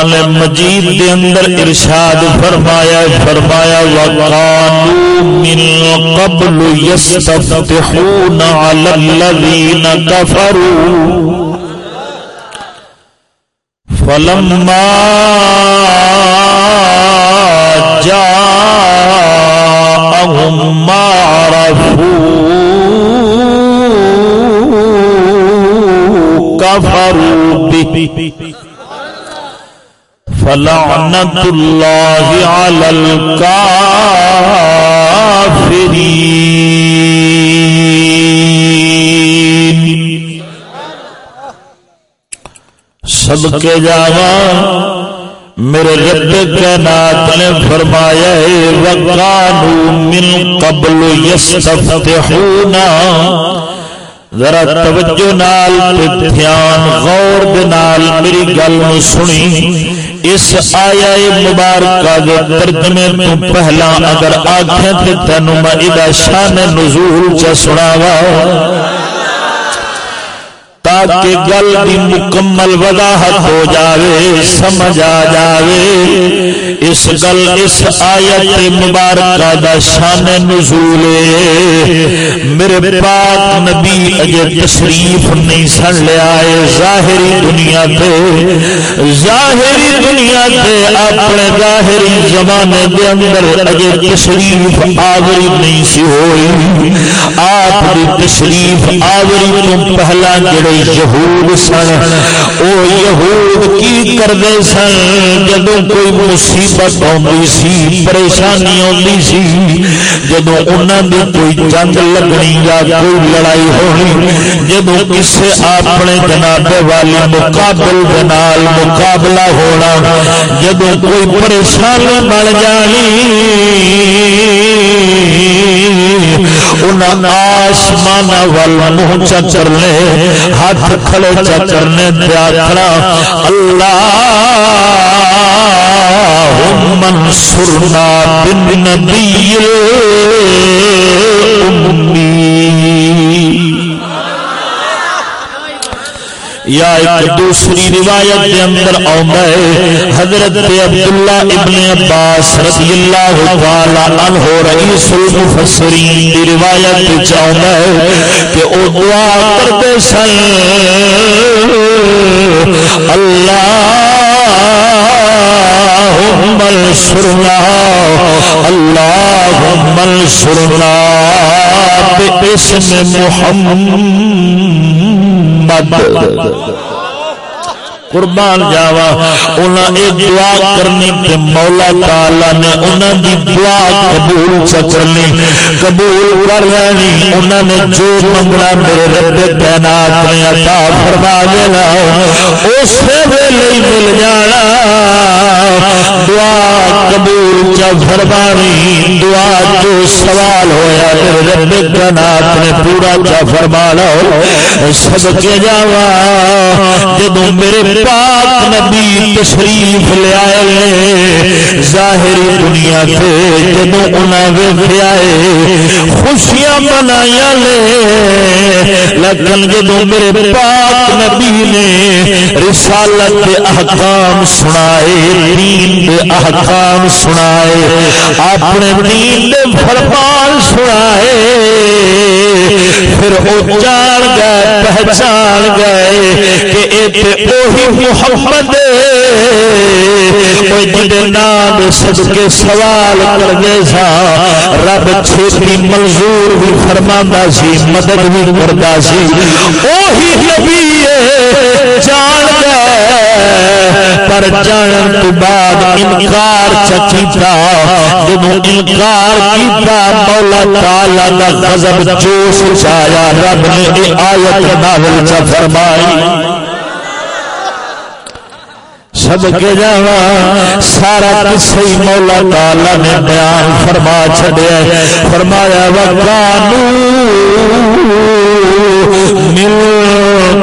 قرآن مجید دے اندر ارشاد فرمایا فرمایا، وقالوا من قبل يستفتحون على الذين كفروا. فلما جاءهم ما عرفوا، كفروا به. فلعنة الله على الكافرين سب کے جاوا میرے رب کائنات نے فرمایا ہے، وقالوا من قبل يستفتحون۔ ذرا توجہ نال تے دھیان، غور دے نال میری گل سنی۔ اس آیا مبارکہ دے ترجمے تو پہلا اگر آکھیں تے تینو میں ادا شان نزول چ سناواں۔ تاکہ گل کی مکمل وضاحت ہو جاوے، سمجھ آ جاوے۔ اس گل، اس آیت مبارکہ دا شان نزول میرے پاک نبی اجے تشریف نہیں سن لیا ہے، ظاہری دنیا تے۔ ظاہری دنیا تے اپنے ظاہری زمانے دے اندر اجے تشریف آوری نہیں سی ہوئی۔ آپ دی تشریف آوری تو پہلا جڑے یہود سن۔ او یہود کی کردے سن؟ جدو کوئی مصیبت آتی سی، پریشانی آتی سی جدو انہوں نے کوئی جنگ لگنی یا کوئی لڑائی ہونی جدو کسے اپنے جناب والی مقابل دنال مقابلہ ہونا جدو کوئی پریشانی بن جانی۔ انہوں آسمان وال منہ چرنے ہاتھ کھڑے چرنے پیا کھڑا۔ اللہ منصورنا بن نبی یا ایک دوسری روایت کے اندر آندا ہے حضرت عبداللہ ابن عباس رضی اللہ تعالی عنہ رئیس المفسرین دی روایت وچ آندا ہے کہ او دعا کرتے سن اللهم انصرنا اللهم انصرنا باسم محمد مت قربان جاوا انہاں اے دعا کرنی تے مولا تعالی نے انہاں دی دعا قبول کرنی قبول کر لینی۔ انہاں نے جو منگنا میرے رب کائنات نے عطا فرما دینا اس ویلے مل جانا۔ دعا قبول چا فرمانی دعا جو سوال ہویا میرے رب کائنات نے پورا چا فرمانا۔ سب کے جاوا جدوں میرے پاک نبی تشریف لے ظاہری دنیا سے جدو انہیں آئے، خوشیاں منایا لے۔ لیکن جدو میرے پاک نبی نے رسالت کے احکام سنائے، دین کے احکام سنائے، اپنے دین کے فرمان سنائے۔ پھر وہ جان گئے پہچان گئے کہ وہی محمد کوئی جڑے نام سب کے سوال کرنے سا، رب چھوٹی منظور بھی فرما سی، مدد بھی کرتا سی۔ وہی نبی جان گئے۔ پر جان تو بعد انکار چکیتا جب انکار کیتا، مولا تعالی کا غضب جوش چایا رب نے آیت ناول چا فرمائی۔ سب کے جاوا سارا کسی مولا تالا نے بیان فرما چڑیا فرمایا وقانو من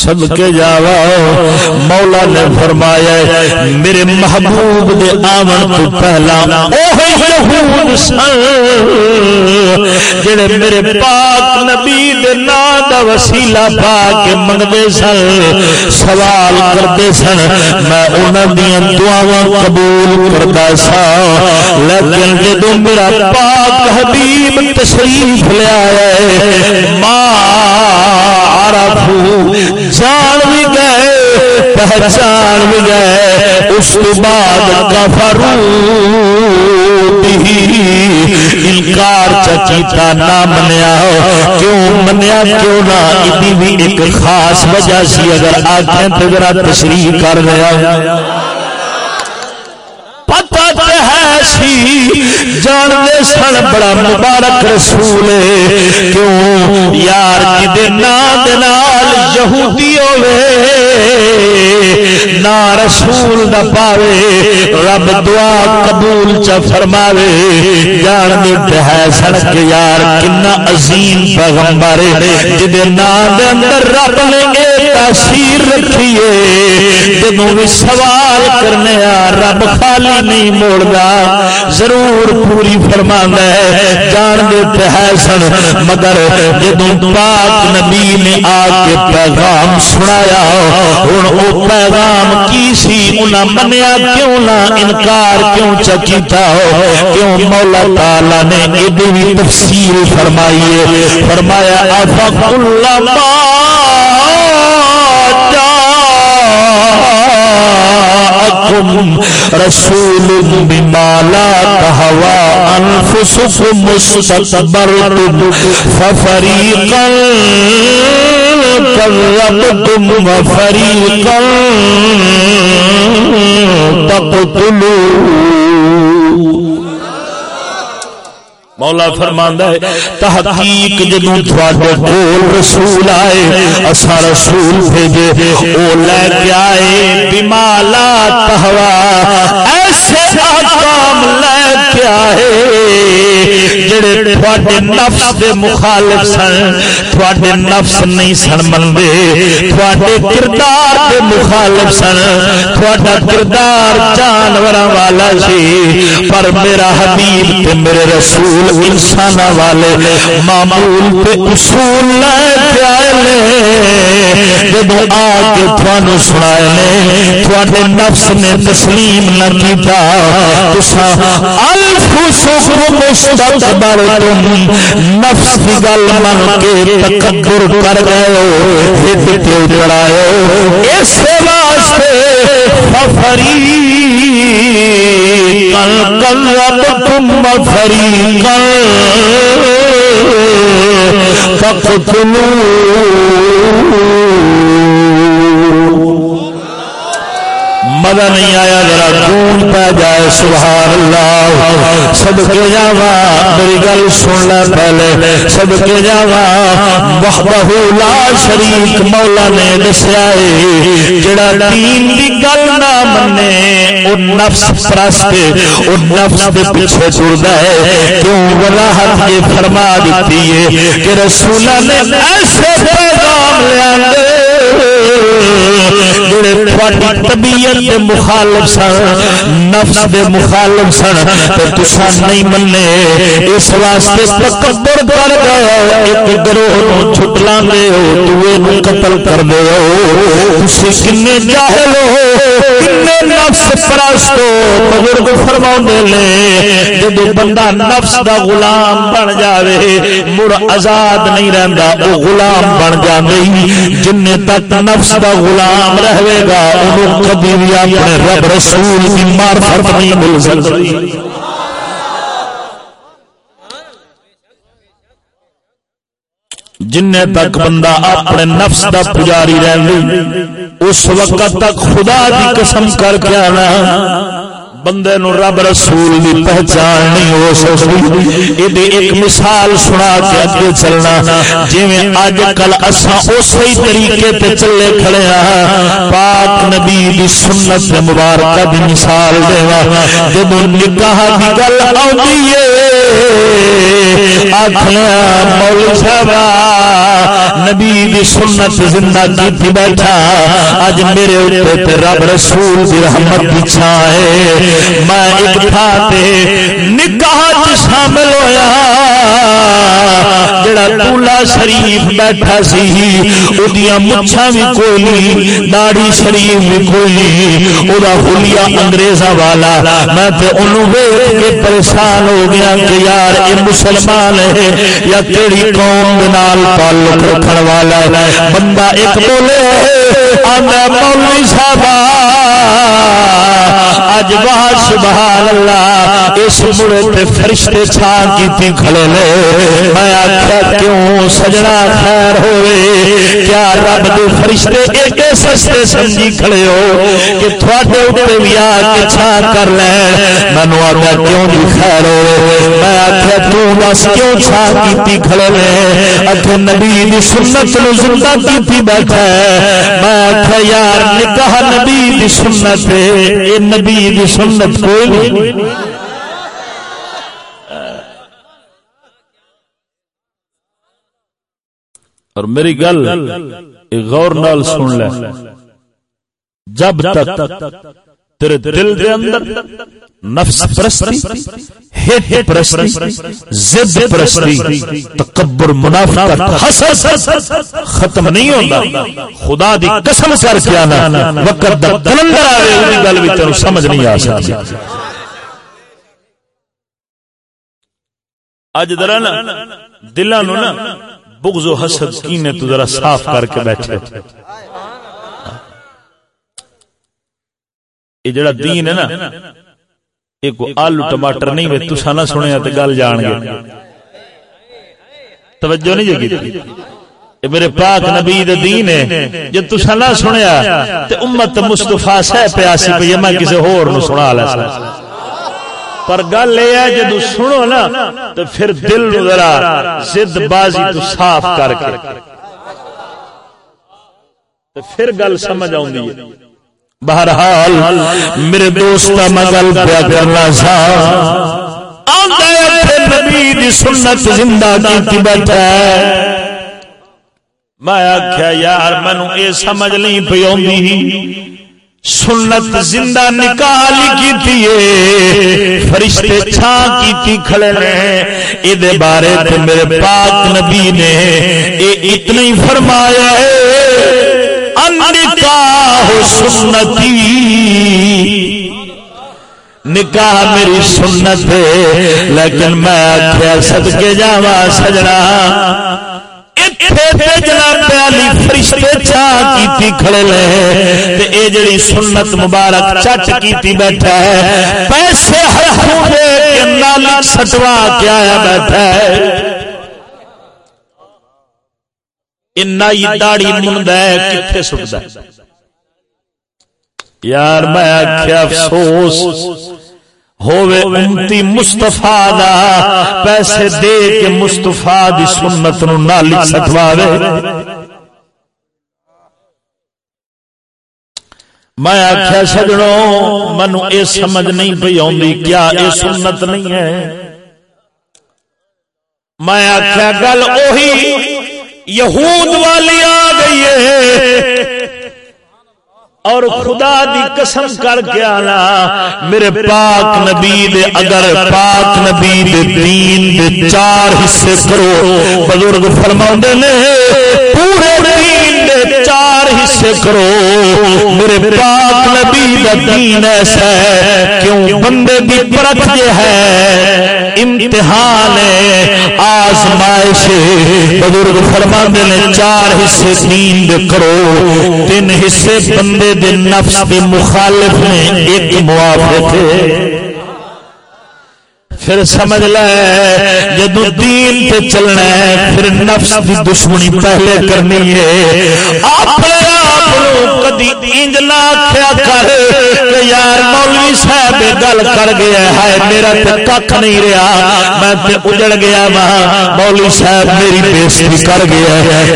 سب کے جاوا. مولا نے فرمایا، میرے محبوب دے آمن تو پہلا یہود سن جڑے میرے پاک نبی دے نام دا وسیلہ پا کے منگدے سن، سوال کرتے سن۔ میں انہاں دی دعاواں قبول کردا سا۔ لیکن جدوں میرا پاک حبیب تشریف لے آیا ماں عرفو پہچان گئے اس بعد کفرو انکار چچیتا نہ منیا کیوں منیا؟ کیوں نہ؟ اتنی بھی ایک خاص وجہ سی۔ اگر آنکھیں تو ذرا تشریح کر رہا سی جان دے سن، بڑا مبارک رسول کیوں؟ یار کدے نام یہودی ہوے نا رسول نہ پاوے۔ رب دعا قبول چ فرماوے۔ جان دے ہے سن سڑک یار، کنا عظیم پیغمبر جدے نام دے اندر رب نے اے تاثیر رکھی ہے بھی سوال کرنے رب خالی نہیں موڑدا ضرور پوری فرما ہے۔ جان دیتے ہے سن۔ مگر جدوں پاک نبی نے آ کے پیغام سنایا ہوں وہ پیغام کی سی؟ انہیں منیا کیوں نہ؟ انکار کیوں چکیتا ہو؟ کیوں مولا تعالی نے ایڈی بھی تفصیل فرمائی ہے؟ فرمایا، افق اللہ جاءكم رسول بما لا تهوى أنفسكم مستكبرتم ففريقا كذبتم وفريقا تقتلون. مولا فرماندا ہے، تحقیق جدوں تواڈے کول رسول آئے اسا رسول بھیجے، او لے کے آئے، بمالا تہوا ایسے احکام لے کے آئے جڑے تواڈے نفس دے مخالف سن، تواڈے نفس نہیں سن مندے تواڈے کردار دے مخالف سن۔ تواڈا کردار جانوراں والا سی۔ پر میرا حبیب تے میرے رسول انسان والے معمول پہ اصول لے آئے جب آ کے تھانو سنائے نے تھوڑے نفس نے تسلیم نہ کیتا۔ تسا الف سفر مستقبر تم نفس کی گل من کے تکبر کر گئے ہو ہٹ کے چڑھائے ہو اس واسطے فری کل کل تم فری کل مزہ نہیں آیا ذرا خون پہ جائے، سبحان اللہ۔ سب کے جاوا، میری گل سن لے پہلے۔ سب کے جاوا، وحدہ لا شریک مولا نے دسیا ہے۔ جڑا دین دی گل نہ منے، او نفس پرست او نفس دے پیچھے ٹردا ہے۔ کیوں وضاحت یہ فرما دیتی ہے کہ رسول نے ایسے پیغام لے طبیعت دے مخالف سن، نفس دے مخالف سن تو تسا نہیں منے اس واسطے تکبر کر گئے ایک گروہ نو چھٹلا دے ہو دوے نو قتل کر دے ہو۔ تسی کنے جاہل ہو، کنے نفس پرست ہو۔ بزرگ فرماؤندے لے جدو بندہ نفس دا غلام بن جاوے، مڑ آزاد نہیں رہندا، او غلام بن جاندے جن تک نفس دا غلام رہے گا انہوں کبھی بھی اپنے رب رسول کی معرفت نہیں مل سکتی۔ جن تک بندہ اپنے نفس دا پجاری رہے اس وقت تک خدا کی قسم کر کے آنا۔ بندے نو رب رسول دی پہچان نہیں ہو سکتی۔ یہ ایک مثال سنا کے اگے چلنا۔ جی اج کل اصا اسی طریقے تے چلے کھڑے ہاں۔ پاک نبی دی سنت مبارکہ دی مثال دیوا جب نکاح دی گل آتی ہے آخر مول صاحب نبی دی سنت زندہ کی بیٹھا اج میرے اتنے رب رسول دی رحمت کی چھائے میں ایک تھاتے نکاح شامل ہویا۔ جڑا ٹولا شریف بیٹھا سی، اودیاں مچھاں بھی کوئی نہیں داڑھی شریف بھی کوئی نہیں او دا حلیہ انگریزاں والا۔ میں تے اونوں ویکھ کے پریشان ہو گیا کہ یار اے مسلمان ہے یا کیڑی قوم دے نال تعلق رکھن والا بندہ ایک بولے آندا مولوی صاحب اج واہ سبحان اللہ، اس مڑے تے فرشتے چھا کیتی کھڑے نے۔ میں آکھیا، کیوں سجنا خیر ہوئے؟ کیا رب دے فرشتے ایک سستے سمجھی کھڑے ہو کہ تھوڑے اوپر بھی آ کے چھا کر لے مینو آگیا کیوں جی خیر ہوئے؟ میں آخیا تو بس کیوں چھا کیتی کھڑے نے؟ اکھے نبی دی سنت نو زندہ کیتی بیٹھا ہے۔ میں آخیا یار، نکاح نبی دی سنت اے نبی دی سنت کوئی نہیں. اور میری گل غور نال سن لے. جب تک تیرے دل دے اندر نفس پرستی ہٹ پرستی زد پرستی، تکبر، منافقت، حسد، ختم نہیں ہوندا خدا دی قسم کر کے آنا، وقت دا کلندر آوے اودی گل وچ تینوں سمجھ نہیں آ سکتی۔ اج ذرا نا دلاں نو نا بغض و حسد کینے تو ذرا صاف کر کے بیٹھے۔ یہ جڑا دین ہے نا ایک آلو ٹماٹر نہیں میں تسا نہ سنیا تے گل جان گے توجہ نہیں جگی؟ میرے پاک نبی دے دین ہے جے تسا نہ سنیا تے امت مصطفی سہ پیاسی میں کسی ہور نو سنا لے پر گل یہ ہے جدو سنو نا تو پھر دل نو ذرا بازی تو صاف کر کے۔ پھر گل سمجھ ہے۔ بہرحال میرے دوست میں گل پیا کرنا سا نبی دی سنت زندہ کی بیٹھا میں آخیا یار مینو یہ سمجھ نہیں پی سنت زندہ نکال کی فرشتے چھا کی کھڑے رہے یہ بارے تے میرے پاک نبی نے اے اتنا فرمایا ہے۔ نکاح سنتی. نکاح میری سنت لیکن میں آخیا سد کے جا سجنا سنت مبارک چٹ کی بیٹھا ہے، پیسے سٹوا کے آیا بیٹھا ہے۔ داڑی منڈ کتنے سٹتا یار میں آخیا افسوس ہووے امتی مصطفیٰ دا پیسے دے کے مصطفیٰ دی سنت نو نہ لکھ سکواوے میں آخیا سجڑوں منو اے سمجھ نہیں پی آئی کیا اے سنت نہیں ہے میں آخیا گل اوہی یہود والی آ گئی ہے۔ اور خدا دی قسم کر کے آنا۔ میرے پاک نبی دے اگر پاک نبی دے دین دے چار حصے کرو۔ بزرگ فرما نے پورے حصے کرو. میرے پاک نبی دا دین ایسا ہے کیوں بندے دی پرت جو ہے، امتحان ہے، آزمائش بزرگ فرما نے چار حصے دین دے کرو۔ تین حصے بندے دے نفس دی مخالف نے ایک موافق ہے۔ پھر سمجھ لے، جدو دین پہ چلنا ہے، پھر نفس کی دشمنی پہلے کرنی ہے۔ اپنے آپ کدی انج نہ کیا کر یار مولوی صاحب گل کر گیا ہے، میرا تو کھ نہیں رہا۔ میں تے اجڑ گیا وا مولوی صاحب میری بےزتی کر گیا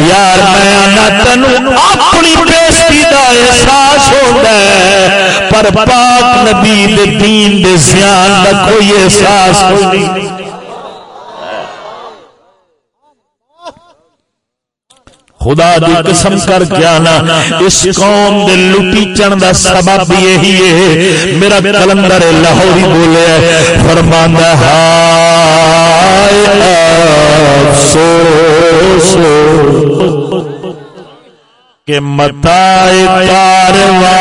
یار، میں آنا تینوں اپنی بےزتی کا احساس ہوتا ہے۔ پر پاک نبی دے دین دے زیان کا کوئی احساس نہیں خدا دی قسم کر کے آنا اس قوم دے لٹی چن دا سبب یہی ہے۔ میرا کلندر لاہوری بولے فرماندا ہائے افسوس۔ کہ متائے کارواں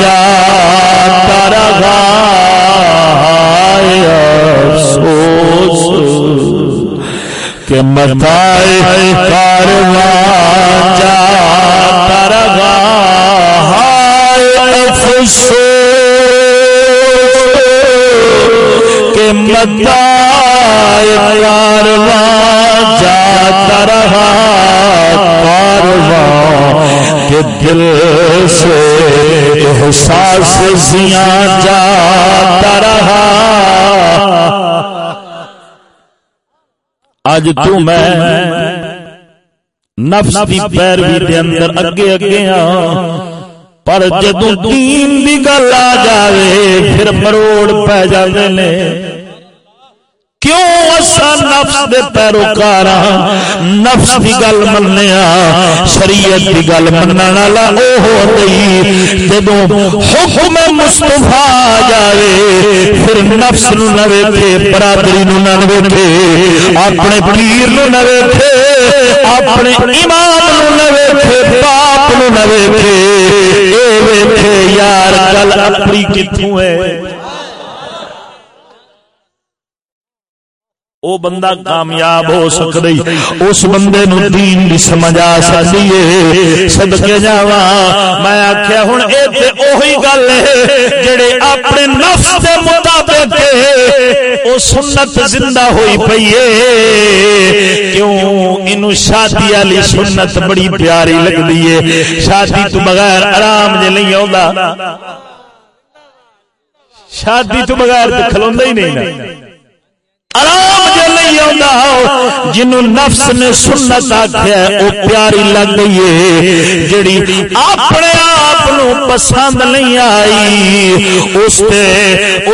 جا ترغا افسوس۔ کہ متائے کارواں جا ترغا ہائے افسوس کہ متائے کارواں جا ترغا کارواں کہ دل سے احساس زیاں جا ترغا اج تو میں نفس دی پیروی دے اندر اگے اگے ہاں پر جدوں دین دی گل آ جاوے پھر مروڑ پہ جاندے نے۔ کیوں؟ نفس دے پیروکار ہاں، نفس دی گل مننے ہاں، شریعت دی گل منن والا او ہو گئی جدوں حکم مصطفی جاوے، پھر نفس نو نہ ویکھے، برادری نو نہ ویکھے، اپنے پیر نو نہ ویکھے، اپنے امام نو نہ ویکھے، باپ نو نہ ویکھے، اے ویکھے، یار گل اپنی کتھوں ہے؟ او بندہ کامیاب ہو سکتا اس بندے نو دین دی سمجھ آ سکتی ہے۔ صدقے جاواں، میں آکھیا ہن، اے تے اوہی گل ہے جڑے اپنے نفس دے مطابق او سنت زندہ ہوئی پئی ہے۔ کیوں؟ اینو شادی والی سنت بڑی پیاری لگدی ہے۔ شادی تو بغیر آرام جے نہیں آوندا۔ شادی تو بغیر تے کھلوندا ہی نہیں نا۔ آرام جو نہیں آتا جنوں نفس نے سنت آخیا وہ پیاری لگ گئی ہے۔ جڑی اپنے آپ پسند نہیں آئی، اس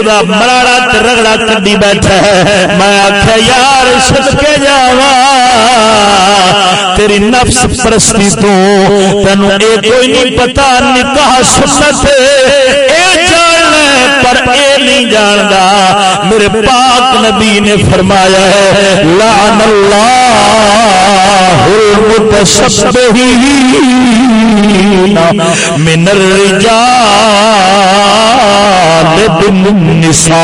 دا مراڑا رگڑا کدی بیٹھا ہے۔ میں آخیا یار سد کے جا تیری نفس پرستی تو تینوں یہ کوئی نہیں پتا، نکاح سنت اے پر اے نہیں جاندا، میرے پاک نبی نے فرمایا ہے، لعن اللہ المتشبہین من الرجال بالنساء۔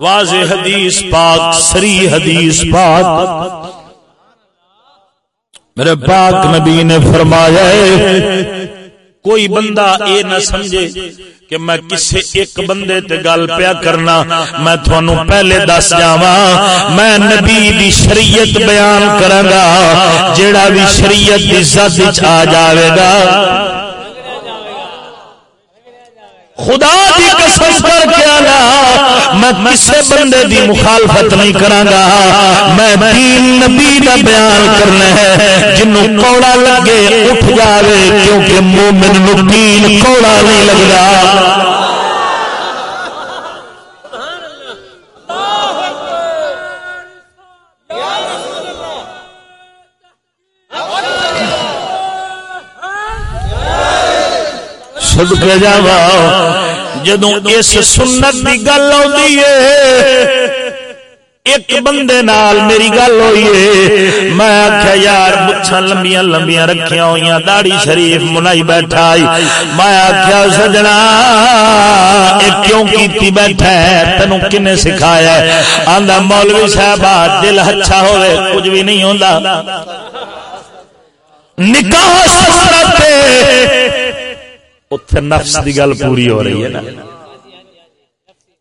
واضح حدیث پاک، سری حدیث پاک۔ میرے پاک نبی نے فرمایا ہے کوئی بندہ اے نہ سمجھے کہ میں کسے ایک بندے تے گل پیا کرنا میں تھانوں پہلے دس جاواں میں نبی دی شریعت بیان کراں گا جیڑا بھی شریعت دی زد وچ آ جاوے گا خدا دی قسم کر کے آنا، میں کسے بندے دی مخالفت نہیں کراں گا میں دین نبی دا بیان کرنا ہے، جنوں کوڑا لگے اٹھ جاوے، کیونکہ مومن نو دین کوڑا نہیں لگدا۔ صدقے جاوا جدو اس سنت کی گل آئی ایک بندے نال میری گل ہوئی ہے۔ میں آخیا یار مچھا لمبیا لمبیا رکھیا ہوئی داڑی شریف منائی بیٹھا میں آخیا سجنا کیوں کیتی بیٹھا ہے؟ تینوں کنے سکھایا آندا، مولوی صاحب دل اچھا ہوئے، کچھ بھی نہیں ہوتا نکاح سنت اتنے نفس کی گل پوری ہو رہی ہے نا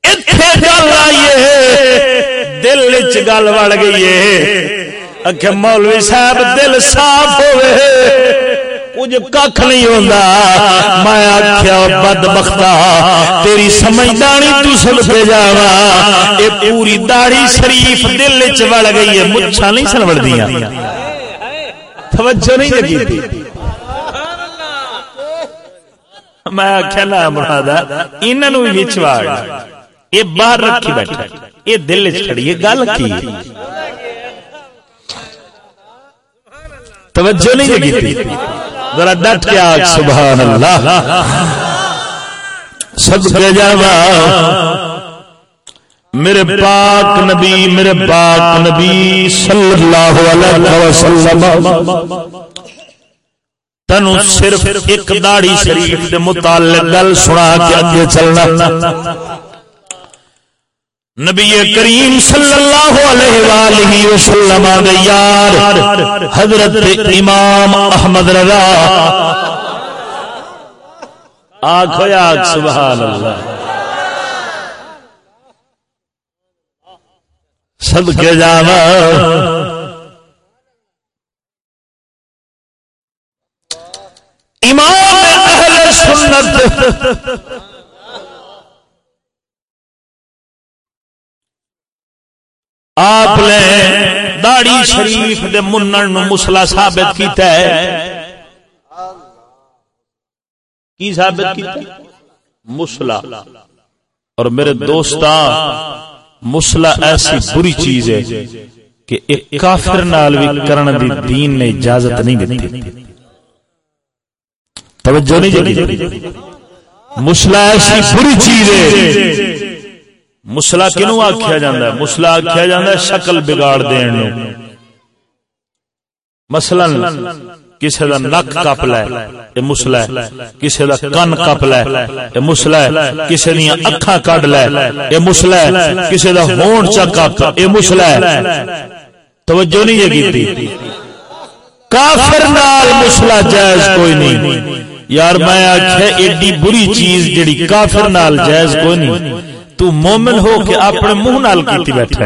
گل آئیے دل چ گل بڑ گئی ہے کہ مولوی صاحب دل صاف ہوئے کچھ کھ نہیں ہوتا میں آخیا بد بختا تیری سمجھدانی تو سن پہ جا یہ پوری داڑی شریف دل چڑ گئی ہے مچھا نہیں سن بڑ دیا توجہ نہیں لگی تھی میں آخیا لا مراد انہوں بھی چواڑ یہ باہر رکھی بیٹھا یہ دل چڑی گل کی؟ توجہ نہیں لگی تھی۔ ذرا ڈٹ کے آگ سبحان اللہ سب کے جاوا میرے پاک نبی، میرے پاک نبی صلی اللہ علیہ وسلم۔ تنو صرف ایک داڑی شریف دے متعلق گل سنا کے اگے چلنا۔ نبی کریم صلی اللہ علیہ وآلہ وسلم دے یار حضرت امام احمد رضا۔ آنکھو یا سبحان اللہ صدقے جانا امام اہل سنت. آپ نے داڑی شریف دے منن مسلا ثابت کیتا ہے. کی ثابت کیتا مسلا اور میرے دوستا مسلا ایسی بری چیز ہے کہ ایک کافر نال بھی کرن دی دین نے اجازت نہیں دیتی۔ توجہ نہیں مسلا ایسی بری چیز ہے۔ مسلا کنو آخیا جا مسلا آخیا جا شکل بگاڑ دین مثلا کسی کا نک کپ لے یہ مسلا کسی کا کن کپ لے یہ مسلا کسی دیا اکھا کڈ لے یہ مسلا کسی کا ہون چا کپ یہ مسلا توجہ نہیں ہے کافر نال مسلا جائز کوئی نہیں۔ یار میں آخیا ایڈی بری چیز جڑی کافر نال جائز کوئی نہیں۔ تو مومن ہو کے اپنے منہ نال کیتی بیٹھا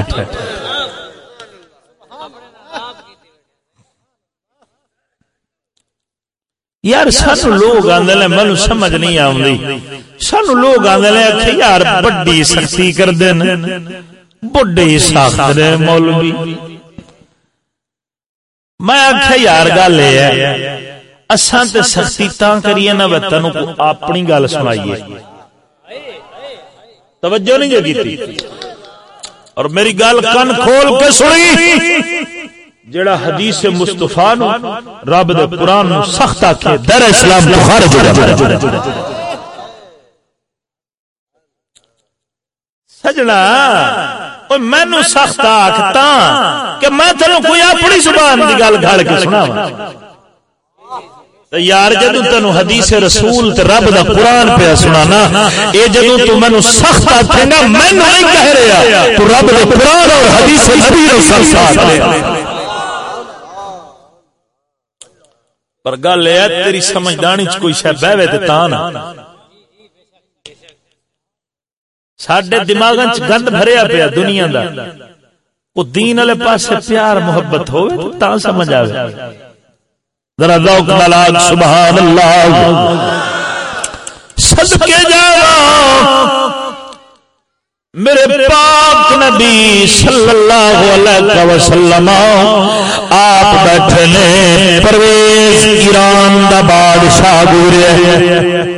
یار سان لوگ آدھے مینو سمجھ نہیں آئی سان لوگ آدھے یار بڑی سختی کر دین بڑے سخت مولوی۔ میں آخیا یار گل یہ اساں تے سختی تا کریے نہ تینوں اپنی گل سنائیے۔ توجہ نہیں جگی تھی اور میری گل کن کھول کے سنی۔ جڑا حدیث مصطفیٰ نو رب دے قرآن نو سخت آکھے۔ در اسلام تو خارج ہو جائے سجنا میں نو سخت آکھتا کہ میں تینوں کوئی اپنی زبان دی گل گھڑ کے سنا یار جدو تینو حدیث رسول تے رب دا قرآن پہ سنانا اے جدو تو مینو سخت آتے گا میں نہیں کہہ رہا تو رب دا قرآن اور حدیث نبی رسول ساتھ پر گل ہے تیری سمجھدانی چ کوئی شے بہوے تے تا نا ساڈے دماغاں چ گند بھریا پیا دنیا دا۔ او دین والے پاسے پیار محبت ہوے تو تا سمجھ آوے۔ ذرا ذوق دلال سبحان اللہ۔ صدقے جاوا میرے پاک نبی صلی اللہ علیہ وسلم آپ بیٹھے نے پرویز ایران دا بادشاہ گورے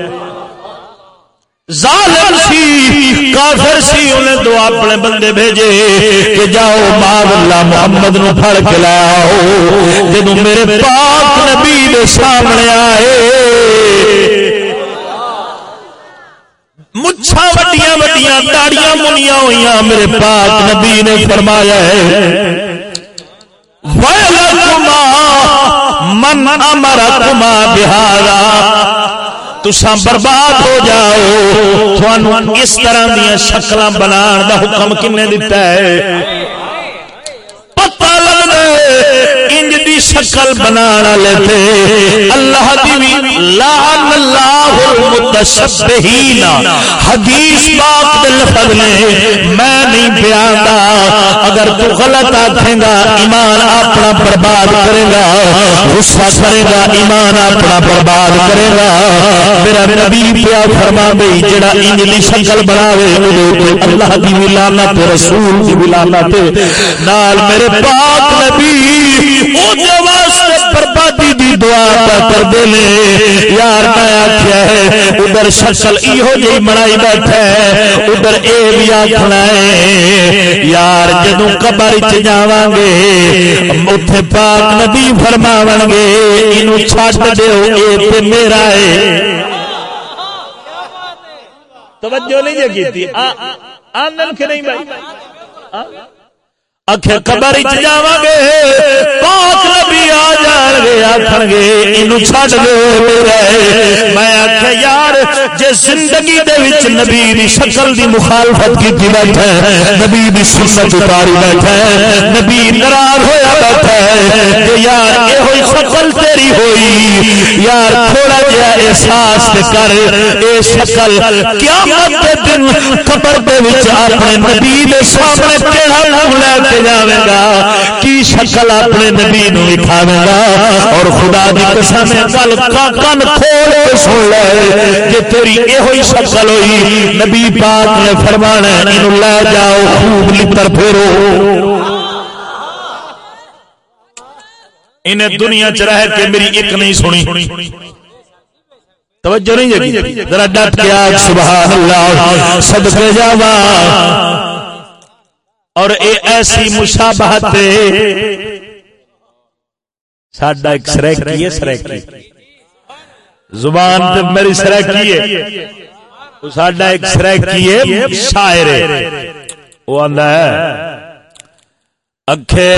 ظالم سی، کافر سی، انہیں دو اپنے بندے بھیجے کہ جاؤ باب اللہ محمد نو پھڑ کے لاؤ جدو میرے پاک نبی دے سامنے آئے مچھا وڈیاں وڈیاں تاڑیاں منیاں ہوئیاں، میرے پاک نبی نے فرمایا ہے وَيْلَكُمَا مَنْ أَمَرَكُمَا بِهَذَا تسا برباد ہو جاؤ۔ تھانو اس طرح دیا شکل بنا دا حکم کنے دیتا ہے؟ شکل بنا لیتے اللہ دی لعن اللہ المتسبحین حدیث پاک دے لفظ نے میں نہیں بیاندا۔ اگر تو غلط آکھے گا، ایمان اپنا برباد کرے گا۔ غصہ کرے گا، ایمان اپنا برباد کرے گا۔ میرا نبی پیا فرما دے جڑا انجلی شکل بناوے اللہ دی ولانت، رسول دی ولانت نال میرے پاک نبی دعا کر دے لے یار میں آخیا ہے، ادھر شکل ایہو جی بنائی بیٹھا ہے، ادھر اے بھی آخنا ہے۔ یار جدو قبر چ جاواں گے، اوتھے پاک نبی فرماون گے، اینو چھڈ دیو، اے تے میرا ہے۔ توجہ نہیں جی کی آندن نہیں بھائی؟ اکھے قبر چ جاواں گے پاک نبی آ جان گے آکھن گے اینو چھڈ دو میرے۔ میں آکھے یار، جے زندگی دے وچ نبی دی شکل دی مخالفت کیتی بیٹھا ہے، نبی دی سنت اتاری بیٹھا ہے، نبی ناراض ہویا بیٹھا ہے، کہ یار اے ہوئی شکل تیری ہوئی۔ یار، تھوڑا جہا احساس تے کر، اے شکل قیامت دے قبر دے وچ اپنے نبی دے سامنے کیڑا نام لے کے جاوے گا کی شکل اپنے نبی نو دکھاوے گا اور خدا دی قسم گل کا کن کھول کے سن لے۔ کہ تیری اے ہوئی شکل ہوئی، نبی پاک نے فرمانا اینو لے جاؤ، خوب لتر پھیرو۔ انہیں دنیا چ رہ کے میری ایک نہیں سنی۔ توجہ نہیں جگی۔ ذرا ڈٹ کے سبحان اللہ صدقے جاوا۔ اور اے ایسی مشابہت ساڈا ایک ہے زبان تے میری سریکی ہے۔ ساڈا ایک سریکی ہے شاعر وہ آندا ہے اکھے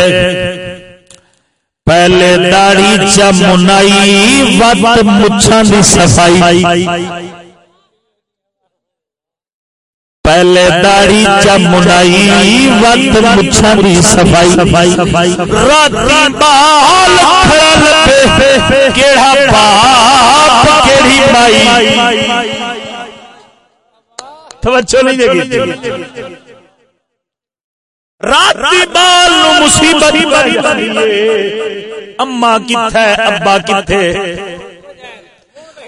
پہلے داڑھی چمنائی وقت مچھاں دی صفائی۔ پہلے داڑھی چمنائی وقت مچھاں دی صفائی۔ راتی بال کھڑل پہ کیڑا پاپ کیڑی مائی۔ توجہ نہیں گی۔ راتی بال نو مصیبت بنی اما کتھے ابا کتھے۔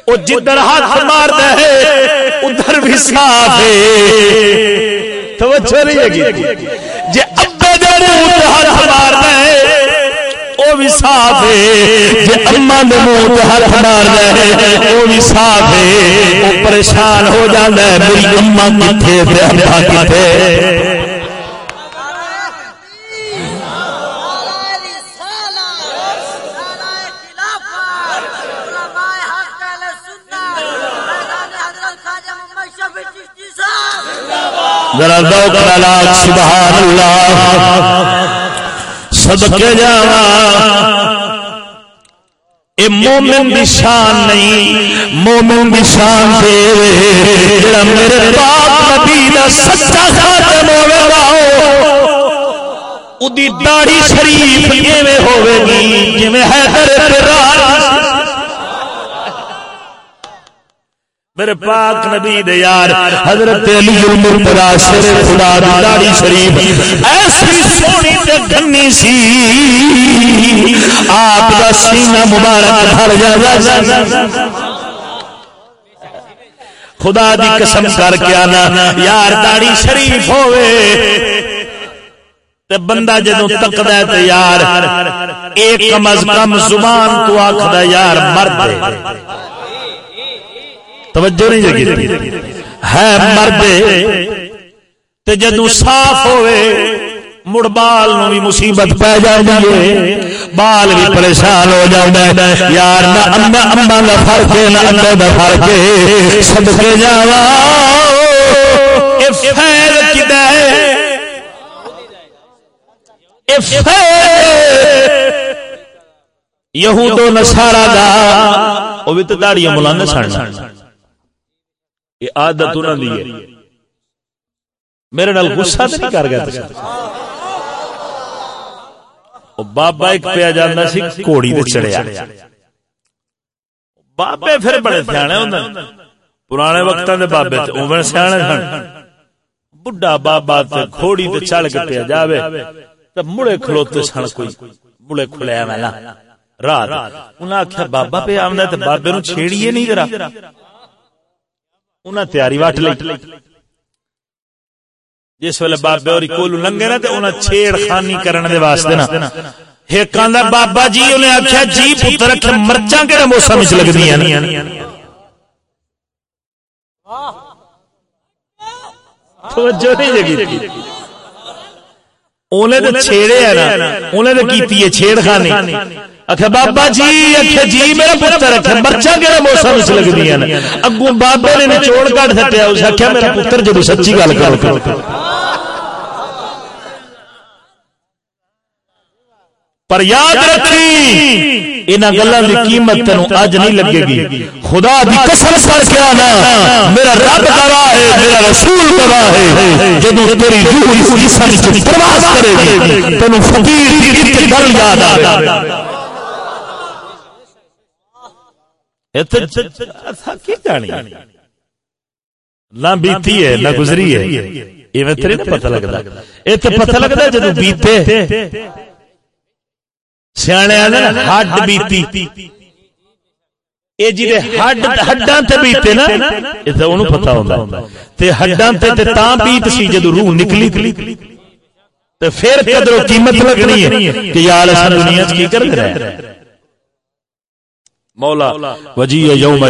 او جدھر ہاتھ مار دے ادھر بھی صاف ہے۔ توجہ نہیں ہے جے ابے دے منہ ہاتھ مار دے۔ او بھی صاف ہے۔ جے اما دے منہ ہاتھ او بھی صاف ہے۔ او پریشان ہو جاندا ہے۔ میری اما کتھے تے ابا کتھے۔ ذرا ذوق لالا سبحان اللہ۔ صدقے جاوا اے مومن دی شان نہیں، مومن دی شان دے جڑا میرے پاک نبی دا سچا خاتم ہوے گا اودی داڑھی شریف ایویں ہوے گی، جویں حیدر تے میرے پاک نبی دے یار حضرت علی المرتضی شیر خدا دی داڑھی شریف ایسی سونی تے گنی سی۔ آپ دا سینہ مبارک بھر جاوے خدا دی قسم کر کے آنا یار داڑھی شریف ہوئے۔ تے بندہ جدو تکدا ہے تے یار ایک کم از کم زبان تو آکھدا یار مرد توجہ نہیں جگی ہے مرد تے جدو صاف ہوئے، مڑ بال نو بھی مصیبت پہ جاندی ہے۔ بال بھی پریشان ہو جاندا ہے یار، نہ اما اما دا فرق ہے، نہ اندر دا فرق ہے۔ صدقے جاوا اے فیل کدا ہے؟ اے فیل یہود و نصارا دا۔ او بھی تے داڑیاں یہ عادت انہوں دی ہے۔ میرے نال غصہ تو نہیں کر گیا بابا ایک پیا جانا سی گھوڑی تے چڑھیا۔ بابے پھر بڑے سیانے ہوں پرانے وقت دے بابے تے اوون سیانے سن۔ بڈھا بابا تے گھوڑی تے چڑھ کے پیا جاوے۔ تے مڑے کھلوتے سن کوئی۔ مڑے کھلیا والا رات۔ انہاں آکھیا، بابا پہ آوندا تے بابے نو چھیڑیے نہیں ذرا۔ انہاں تیاری وٹ لئی؟ جس ویلے بابے اور کول لنگے نا تے انہاں چھیڑ خانی کرن دے واسطے نا۔ ایک آندا بابا جی انہیں آکھیا جی پتر کہ مرچاں کیڑے موسم وچ لگدیاں نہیں توجہ نہیں جگی۔ تھی اونے تے چھیڑے ہے نا۔ اونے تے کیتی ہے چھیڑ خانی۔ اکھے بابا جی اکھے جی میرا پتر اکھے مرچا کیڑا موسم وچ لگدیاں نے? اگوں بابے نے نچوڑ کڈ سٹیا اس اکھے میرا پتر جدوں سچی گل کر پر یاد رکھی ان گلوں کی قیمت تینوں اج نہیں لگے گی۔ خدا دی قسم کر کے آنا میرا رب گواہ ہے میرا رسول گواہ ہے۔ جدوں تیری روح اس جسم وچ پرواز کرے گی تینوں فقیر دی گل یاد آوے نہ بیتی ہے نہ گزری ہے یہ تیرے پتہ لگتا ہے پتہ لگتا ہے جدوں بیتے سیانے ہڈ بیتی ہڈاں بیتے نا یہ پتا ہوتا ہڈاں بیت سی جدو روح نکلی پھر قدر قیمت لگنی ہے کہ یار دنیا کی کر مولا وجی یوم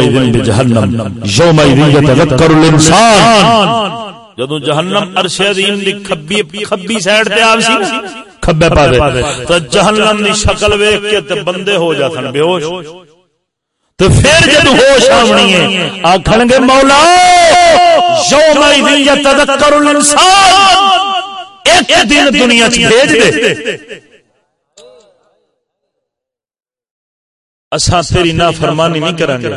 جہنم یوم یتذکر الانسان۔ جدو جہنم عرش عظیم دی کھبی کھبی سائیڈ تے آوی سی کھبے پاوے تے جہنم دی شکل ویکھ کے تے بندے ہو جاتن بے ہوش۔ تے پھر جدو ہوش آونی ہے آکھن گے مولا یوم یتذکر الانسان۔ ایک دن دنیا چ بھیج دے۔ اساں تیری نافرمانی نہیں کریں گے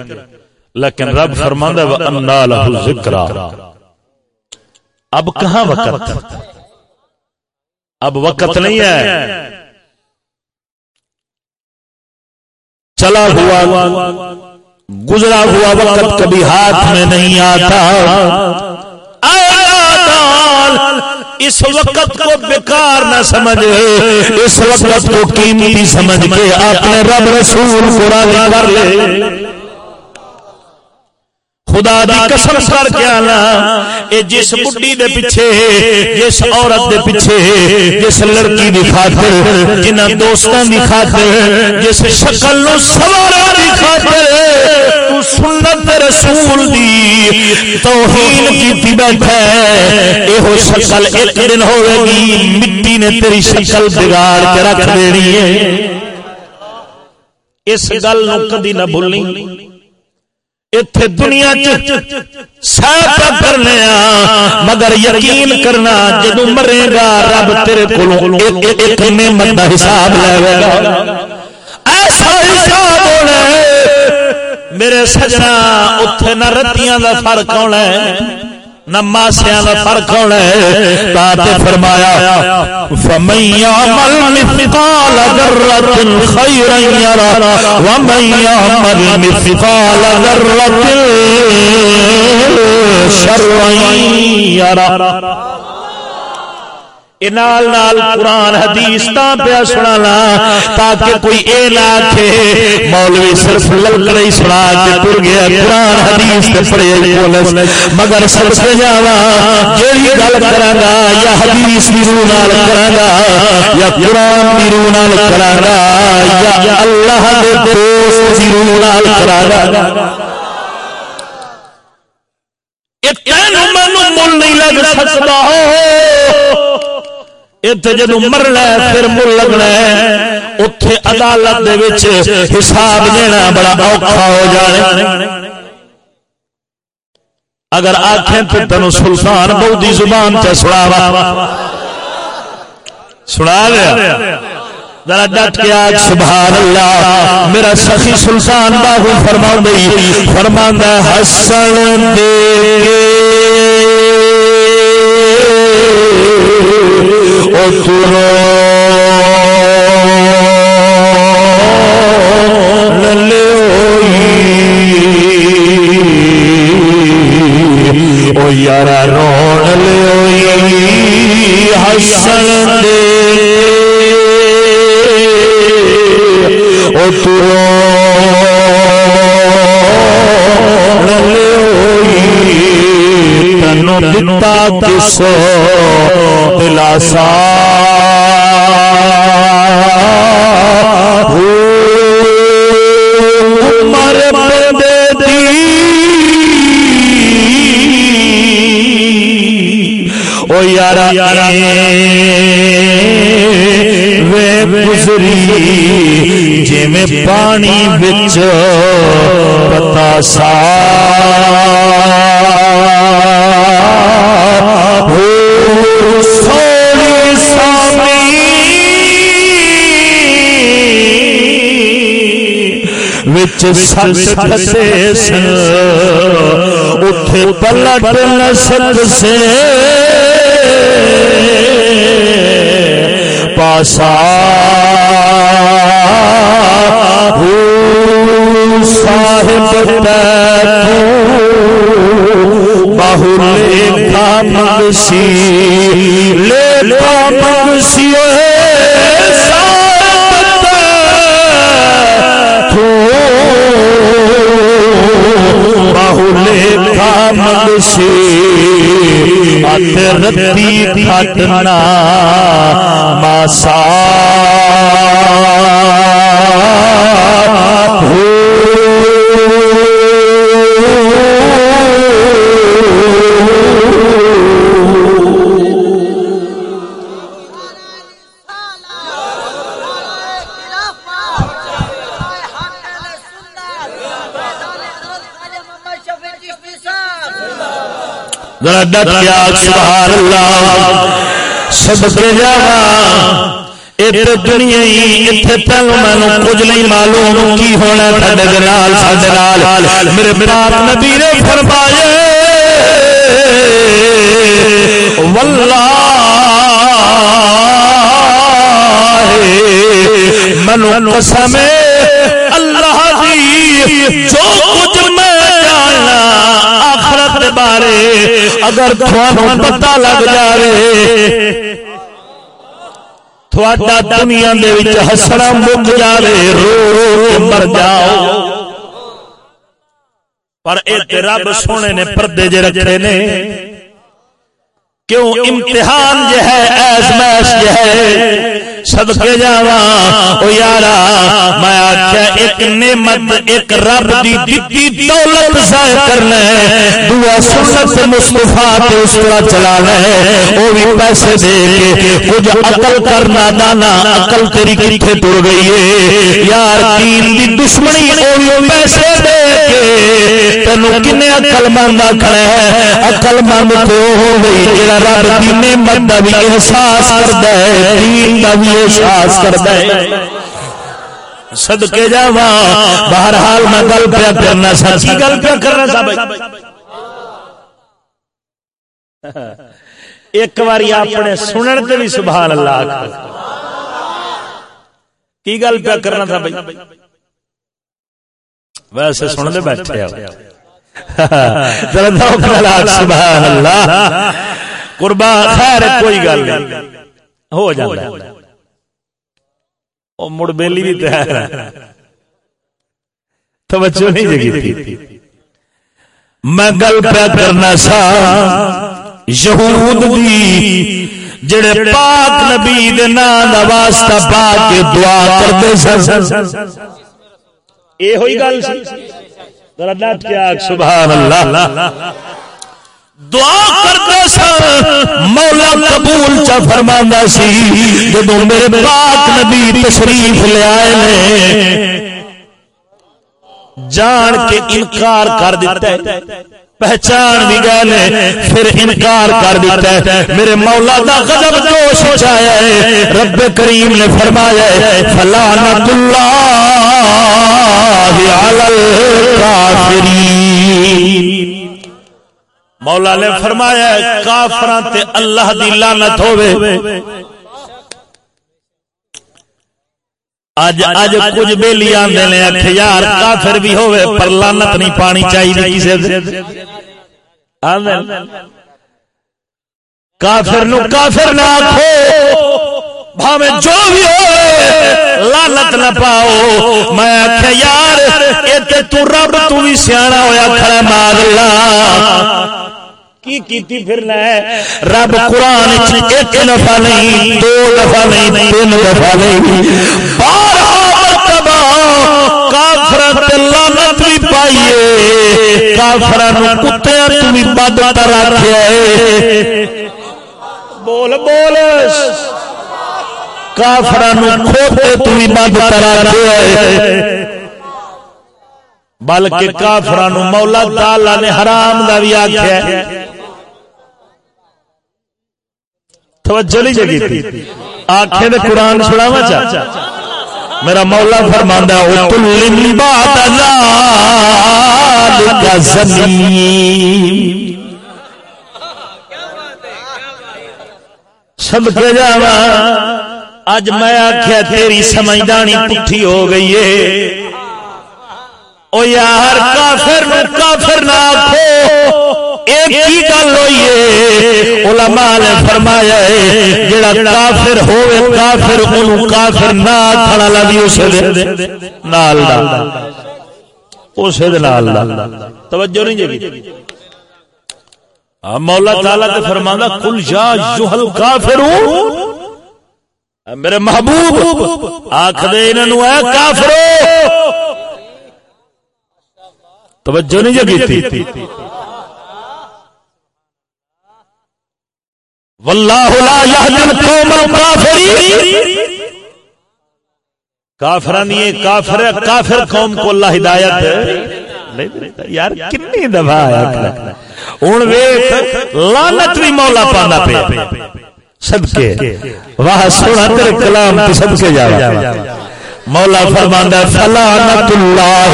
لیکن رب فرماندا ہے وانا له ذکرا اب کہاں وقت؟ اب وقت نہیں ہے۔ چلا ہوا گزرا ہوا وقت کبھی ہاتھ میں نہیں آتا۔ اس وقت کو بیکار نہ سمجھ اس وقت کو قیمتی سمجھ کے اپنے رب رسول کو راضی کر لے۔ خدا دی قسم کر کے آنا۔ اے جس بڈی دے پیچھے جس عورت دے پیچھے جس لڑکی دی خاطر جنہ دوستاں دی خاطر جس شکل نو سوارا دی خاطر تو سنت رسول دی توہین کیتی بیٹھا ہے۔ اے ہو شکل ایک دن ہوے گی مٹی نے تیری شکل بگاڑ کے رکھ دینی ہے۔ اس گل نو کدی نہ بھولنی اتنے دنیا سہ لیا مگر یقین کرنا، جدو مرے گا، رب تیرے کو نعمت کا حساب لے گا۔ ایسا حساب ہونا میرے سجنا اتنے نہ رتیاں کا فرق ہونا ہے۔ نماسیاں دا فرق ہونا ہے؟ تاتے فرمایا فمن يعمل مثقال ذرة خيرا نال نال قرآن حدیث تا پیا سنانا تاکہ کوئی اے نہ آکھے، مولوی صرف للکڑے ہی سنا کے تر گیا، قرآن حدیث تے پڑھے پولیس مگر سب سے جاوا جیڑی گل کرانگا یا حدیث بھی رو نال کرانگا یا قرآن بھی رو نال کرانگا یا اللہ دے دوست بھی رو نال کراں کرانگا اتنا منو مل نہیں لگ سکتا ہو اتنے جدو مرنا پھر مل لگنا اتے عدالت حساب دینا بڑا اوکھا ہو جانا اگر آخیں تو تین سلطان بہت زبان سے سنا سنا لیا۔ ذرا ڈٹ کے آج سبحان اللہ میرا سخی سلطان باہو فرما فرما حسن دے دتا کسو دلاسا۔ یارا یارا وے گزری۔ جی میں پانی بچ پتا سا وچ سے اٹھ پلٹ نسک سے پاسا صاحب بہو لے کا منسی لے منسی کا رتی کھٹنا ماسا ڈٹ گیا سبحان اللہ۔ سب کے جاوا دنیا اتنے پہلو مینو کچھ نہیں معلوم کی ہونا تھڈے دے نال، ساڈے نال۔ میرے باپ نبی نے فرمایا واللہ، منو قسم اللہ دی جو کچھ بارے، اگر پتا لگ جائے تھوڑا دنیا ہسنا مک جائے رو رو مر جاؤ۔ پر رب سونے نے پردے جے رکھے نے۔ کیوں امتحان جو ہے ایس جو ہے۔ صدقے جاوا او یارا میں آکھیا ایک نعمت ایک رب دی دتی دولت ظاہر کرنا ہے۔ دعا سنت مصطفی تے اس طرح چلانا ہے۔ او بھی پیسے دے کے کچھ عقل کرنا دانا عقل تیری کتھے ٹر گئی ہے۔ یار دین دی دشمنی او بھی پیسے دے کے تینو کنے عقل مند کھڑا ہے؟ عقل مند تو ہو جڑا رب دی نعمت دا بھی احساس کردا ہے، دین دا بھی احساس کرتا ہے۔ صدقے جاوا بہرحال میں گل پیا کرنا سچی گل پیا کرنا سا ایک بار اپنے سنن تے بھی سبحان اللہ۔ کی گل پیا کرنا تھا بھائی؟ ویسے سن دے بیٹھے ہو سبحان اللہ۔ قربان خیر کوئی گل نہیں۔ ہو جاتا ہے۔ مڑ بیلی بھی تیار ہے۔ توجہ نہیں جگی تھی۔ میں گل پہ کرنا سا یہود دی جڑے پاک نبی دے نام دا واسطہ پا کے دعا کرتے سن۔ اے ہوئی گل ڈٹ ذرا نات کیا سبحان اللہ دعا کرتے سن، مولا قبول چا فرماندا سی۔ جدوں میرے پاک نبی تشریف لے آئے نے، جان کے انکار کر دیتا ہے۔ پہچان بھی گئے پھر انکار کر دیتا ہے۔ میرے مولا دا غضب جوش ہو جایا ہے۔ رب کریم نے فرمایا ہے فلانت اللہ علی الکافرین۔ مولا نے فرمایا کافران تے اللہ دی لعنت ہوے اج اج کچھ بیلی آندے نے اکھ یار کافر بھی ہوے پر لعنت نہیں پانی چاہیے کسے آندے کافر نو کافر نہ بھاوے جو بھی ہو لالت نہ پاؤ۔ میں آخیا یار تو رب تو بھی ہوا کھڑا لا کی کیتی پھرنا ہے۔ رب قرآن ایک دفعہ نہیں دو دفعہ نہیں تین دفعہ نہیں۔ بھی پائیے بد رکھے بول بول۔ کافر کھوتے تھی بد رکھے بلکہ کافر مولا تالا نے حرام کا بھی آخیا توجہ نہیں جگی تھی۔ آنکھیں نے قرآن سناوا چاچا میرا مولا فرماندا ہے کل بعد ذلک زمین سب کے جاوا اج میں آخیا تیری سمجھدانی پٹھی ہو گئی ہے۔ او یار، کافر نو کافر نہ آخو ایک ہی گل ہوئی ہے؟ علماء نے فرمایا ہے جڑا کافر ہوے کافر اونوں کافر نہ کھڑا لگی اس دے نال دا۔ اس دے نال دا۔ توجہ نہیں جی مولا تعالی تے فرماندا کل یا یحل کافرون میرے محبوب آخ دے انہوں اے کافرو۔ توجہ نہیں جی تھی؟ واللہ کافر کافر قوم کو اللہ ہدایت یار، کتنی دفعہ ہوں ویخ لانت بھی مولا پانا پہ۔ صدقے واہ، سونا، تیرے کلام تو صدقے جا مولا فرماندا فلانت اللہ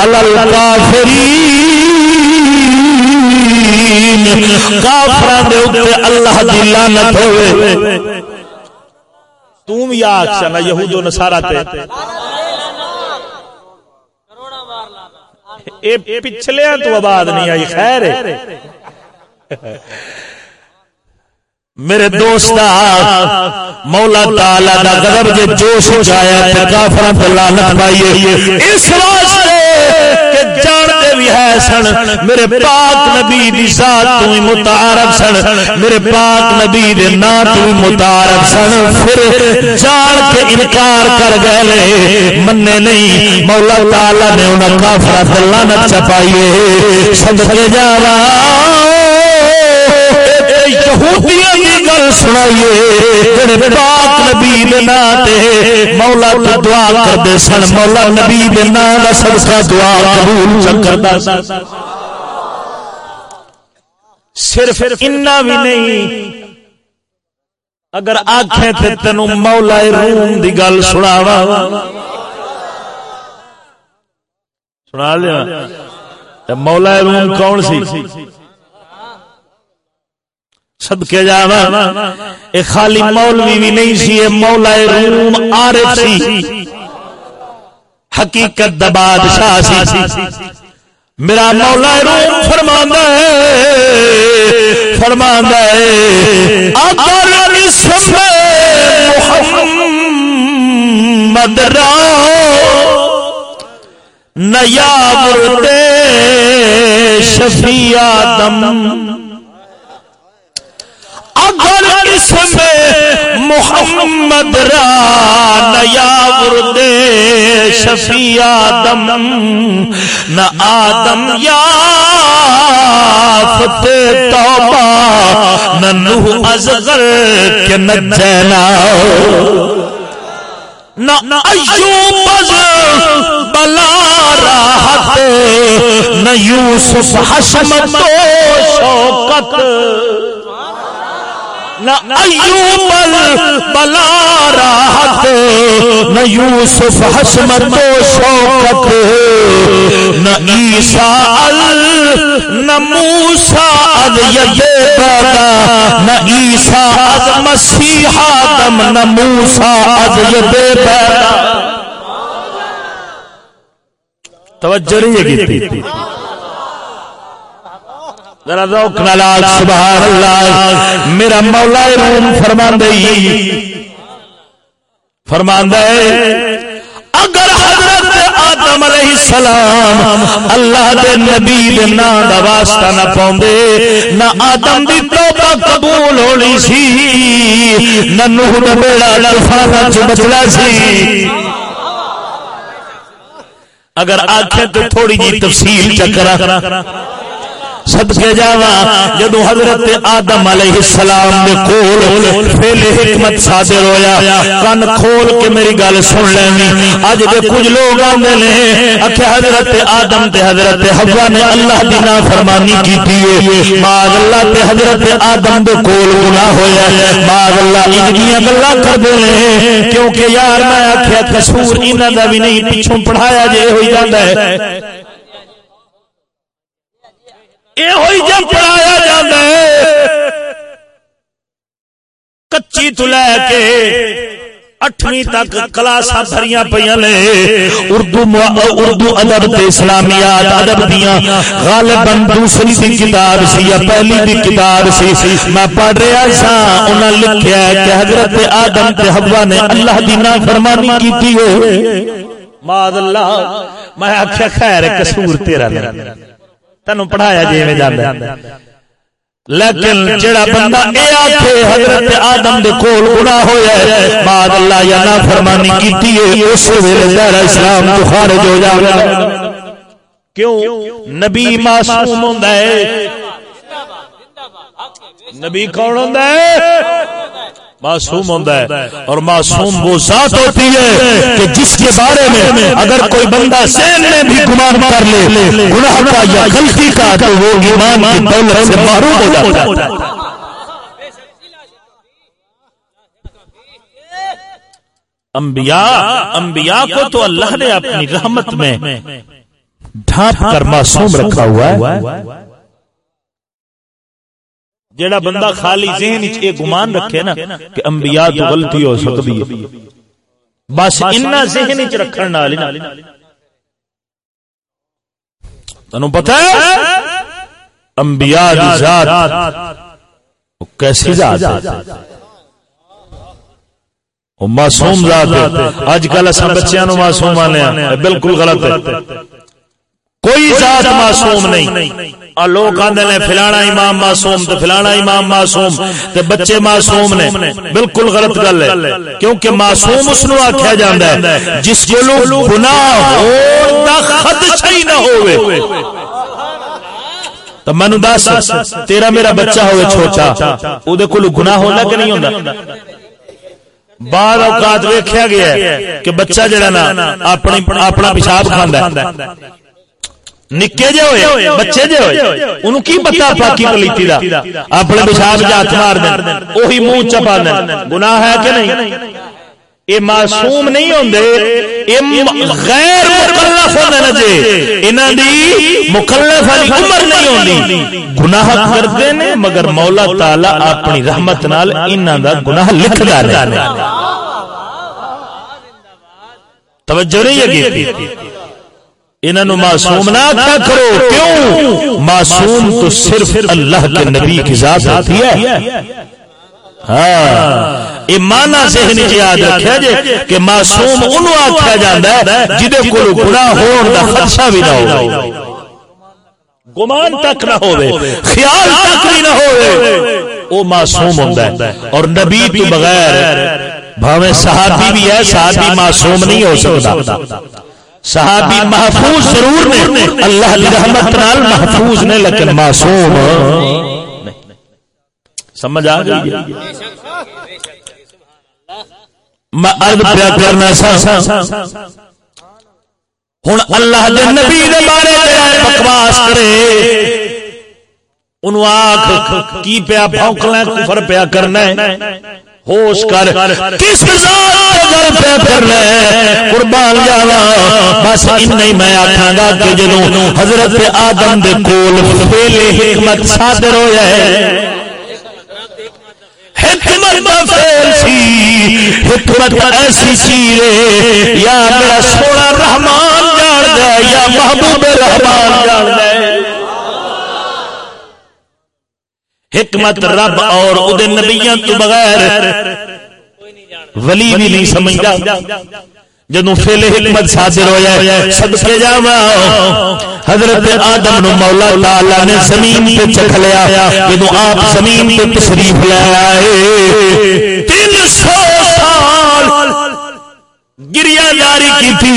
علی الکافرین. کافران دے اوپر اللہ دی لعنت ہوے تم یا اکشنا یہود و نصارا تے۔ اے پچھلے ہیں تو آباد نہیں آئی، خیر ہے۔ میرے دوست مولا تعالی دا غضب جے جوش اچھا ہو جایا تے کافرن تے لعنت پائیے اس واسطے ہے سن، میرے پاک نبی دی ذات تو ہی متعارف سن، میرے پاک نبی دے نام تو ہی متعارف سن۔ پھر جان کے انکار کر گئے لے مننے نہیں، مولا تعالی نے انہاں کافرن تے لعنت چپائیے صدقے جاواں۔ یہودیاں دی گل سنائیے پاک نبی دے نام تے مولا تو دعا کردے سن مولا نبی دے نام دا صدقہ دعا قبول چکردا صرف اتنا بھی نہیں اگر آنکھیں تے تینو مولا روم دی گل سناوا سنا لیا۔ مولا روم کون سی؟ صدقے جاوا اے خالی مولوی بھی نہیں سی، اے مولا روم عارف سی۔ حقیقت دا بادشاہ سی۔ میرا مولا روم فرماندا ہے۔ فرماندا ہے۔ اگر اسم محمد را نیا ورد شفیع آدم۔ اگر محمد را نیا ورد شفیع آدم، نہ آدم یا فتح توبہ، نہ نوح ازغر کے نجینا نہ ایوب بلا راحت نہ یوسف حشمت و شوقت نہ ایوب بلا راحت نہ یوسف حسمت و شوقت نہ عیسیٰ نہ موسیٰ از ید نہ عیسیٰ از مسیح آدم، نہ موسیٰ از ید توجہ نہیں ہے ذرا ذوق نال سبحان اللہ۔ میرا مولا روم فرماندا فرماندا ہے، اگر حضرت آدم علیہ السلام اللہ دے نبی دے نام دا واسطہ نہ پاوندے، نہ آدم دی توبہ قبول ہونی سی، نہ نوح دا بیڑا طوفان وچ بچنا سی۔ اگر آنکھیں تو تھوڑی جی تفصیل چکرا۔ صدقے جاوا جدو حضرت آدم علیہ السلام دے کول فیل حکمت صادر ہویا، کن کھول کے میری گل سن لینی اج دے کچھ لوگ آندے نے، اکھے حضرت آدم تے حضرت حوا نے اللہ دی نافرمانی کیتی ہے۔ ماذ اللہ تے حضرت آدم دے کول گناہ ہویا ماذ اللہ انہیاں گلاں کردے نے، کیونکہ یار میں آکھیا قصور انہاں دا بھی نہیں، پیچھوں پڑھایا جے ہوئی جاندا ہے۔ یہ ہوئی جب پڑھایا جاتا ہے۔ کچی تو لے کے اٹھویں تک کلاسا بھریاں پہ نے۔ اردو اردو ادب اسلامیات ادب دیا غالباً دوسری دی کتاب سی یا پہلی دی کتاب سی۔ میں پڑھ رہا سا انہاں لکھیا ہے کہ حضرت آدم تے حوا نے اللہ دی نافرمانی کیتی ہے۔ اللہ میں آکھیا خیر قصور تیرا نہیں تینو پڑھایا جی لیکن جڑا بندہ اے آکھے حضرت آدم دے کول گناہ ہویا ہے بعد اللہ یا نافرمانی کیتی ہے اس ویلے دائرہ اسلام تو خارج ہو جاوے۔ کیوں؟ نبی معصوم ہوندا ہے۔ نبی کون ہوندا ہے؟ معصوم ہوتا ہے اور معصوم وہ ذات ہوتی ہے کہ جس کے بارے میں اگر کوئی بندہ سین میں بھی گمان کر لے گناہ کا یا غلطی کا تو وہ ایمان کی دولت سے محروم ہو جاتا ہے۔ انبیاء انبیاء کو تو اللہ نے اپنی رحمت میں ڈھانپ کر معصوم رکھا ہوا ہے۔ جیڑا بندہ خالی ذہن یہ گمان رکھے نا کہ انبیاء تو غلطی ہو سکتی ہے۔ بس اتنا ذہن چ رکھن نال تنو پتہ ہے؟ انبیاء دی ذات۔ کیسی ذات ہے؟ وہ معصوم ذات ہے۔ اج کل اساں بچیاں نو معصوم آنے بالکل غلط ہے۔ کوئی ذات معصوم نہیں۔ لوگ آدھے نے فلانا امام معصوم تو فلانا امام معصوم تے بچے معصوم نے بالکل غلط گل ہے کیونکہ معصوم اس نو آخیا جاتا ہے جس کو گناہ خدشہ ہی نہ ہوئے تو مینو دس تیرا میرا بچہ ہوئے چھوٹا وہ گناہ ہونا کہ نہیں ہونا بعد اوقات ویکیا گیا ہے کہ بچہ جڑا نا اپنا پیشاب کھانا نکے جے ہوئے بچے جے ہوئے انہوں کی پتا پاکی پلیتی دا اپنے پیشاب جات مار دیں وہی منہ چپا دیں گناہ ہے کہ نہیں یہ معصوم نہیں ہوندے غیر مکلف انہاں دی مکلف والی عمر نہیں ہوندی گناہ کرتے نے مگر مولا تعالی اپنی رحمت نال انہاں دا گناہ لکھدا رہے توجہ نہیں ہے انہوں معصوم نہ کیا کرو کیوں؟ معصوم تو صرف اللہ کے نبی کی ذات ہوتی ہے۔ ہاں۔ ایمانا ذہن چ یاد رکھا جے کہ معصوم انہوں آخیا جاتا ہے جہد کو گناہ ہون دا خدشہ بھی نہ ہو گمان تک نہ ہوئے۔ خیال تک بھی نہ ہوئے۔ وہ معصوم ہوتا ہے۔ اور نبی تو بغیر بھاوے صحابی بھی ہے صحابی معصوم نہیں ہو سکتا۔ صحابی محفوظ ضرور نے اللہ کی رحمت نال محفوظ نے لیکن معصوم۔ سمجھ آ گئی؟ میں عرض پیا کرنا سا ہن اللہ دے نبی دے بارے بکواس کرے۔ انہوں آکھ کی پیا بھونکنا کفر پیا کرنا ہے؟ ہوش کر، کس ذات گل پہ کر لے قربان جاوا بس نہیں میں آکھاں گا کہ جدوں حضرت آدم دے کول پہلے حکمت صادر ہویا ہے۔ حکمت دا فیل سی، حکمت ایسی چیز یا میرا سونا رحمان جان دے یا محبوب رحمان جان دے حکمت رب اور نبیاں تو بغیر ولی بھی نہیں سمجھتا جدو فیل حکمت صادر ہو جائے صدقے جاوا حضرت آدم نو مولا تعالی نے زمین پہ چکھ لیا جدو آپ زمین پہ تشریف لے آئے۔ تین سو گریا جاری کی تھی